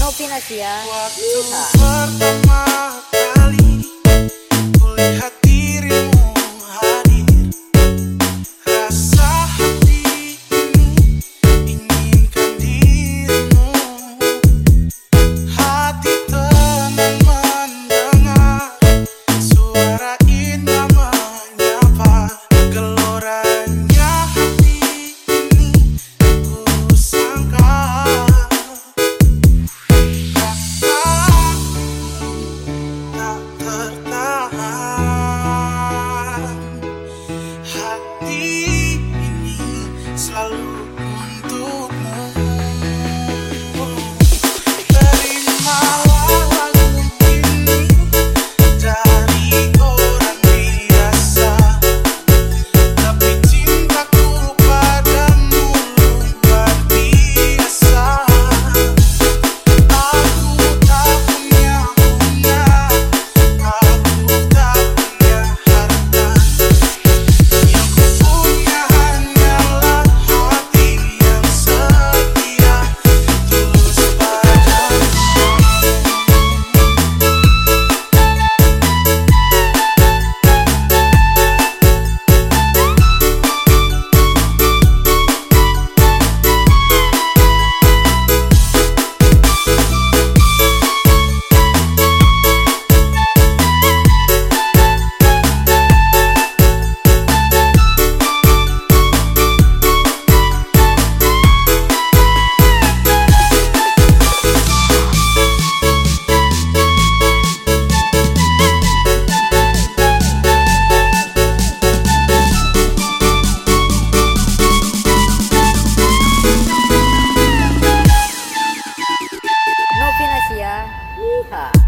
Novinasia. Waktu Yeehaw. pertama Ha.